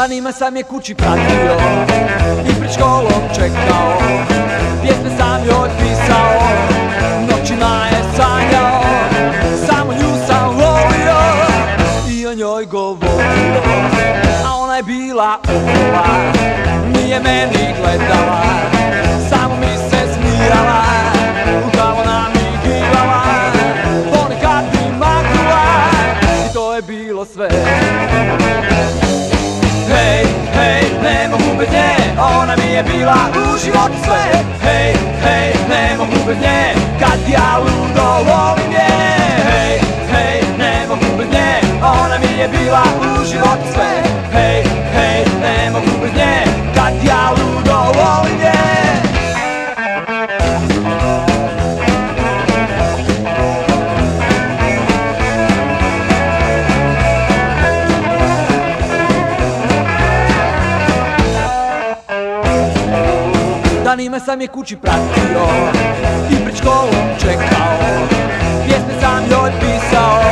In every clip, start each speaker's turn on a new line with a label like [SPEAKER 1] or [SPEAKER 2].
[SPEAKER 1] Danima sam je kući pratio I pred školom čekao Pjesme sam joj pisao Noćima je sanjao Samo nju sam volio I o njoj govorio. A ona je bila upola Nije meni gledala Samo mi se smijala Upravo namigivala Ponekad mi maknula I to je bilo sve bez nje Ona mi je bila u životu sve. Hej, hej, ne mogu bez nje Kad ja ludo volim je Hej, hej, ne mogu bez nje Ona mi je bila u životu sve Danima sam je kući pratio I pred školom čekao. Pjesme sam joj pisao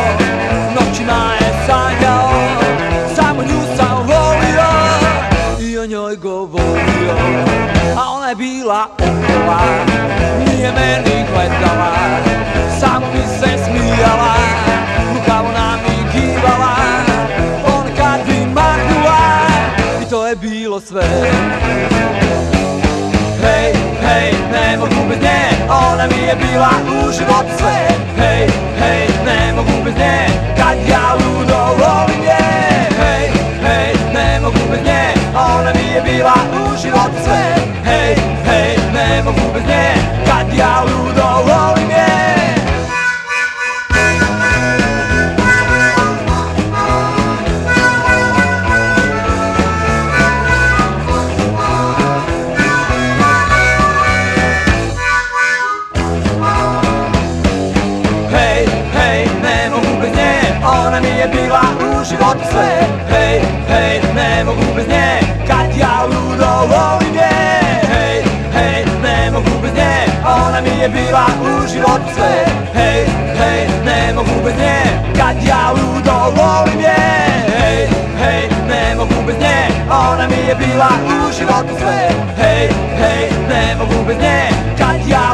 [SPEAKER 1] Noćima je sanjao Samo nju sam volio I o njoj govorio. A ona je bila okolo Nije meni gledala Samo mi se smijala Lukavo namigivala. Ponekad bi maknula I to je bilo sve je bila u životu sve. Hej, hej, ne mogu bez nje. Kad ja ludo volim je Hej, hej, ne mogu bez nje. Ona mi je bila u životu sve. Hej, hej, ne mogu bez nje. Kad ja ludo Ona mi je bila u životu sve. Hej, hej, ne mogu bez nje. Kad ja ludo volim je. Hej, hej, ne mogu bez nje. Ona mi je bila u životu sve. Hej, hej, ne mogu bez nje. Kad ja ludo volim je. Hej, hej, ne mogu bez nje. Ona mi je bila u životu sve. Hej, hej, ne mogu bez nje. Kad ja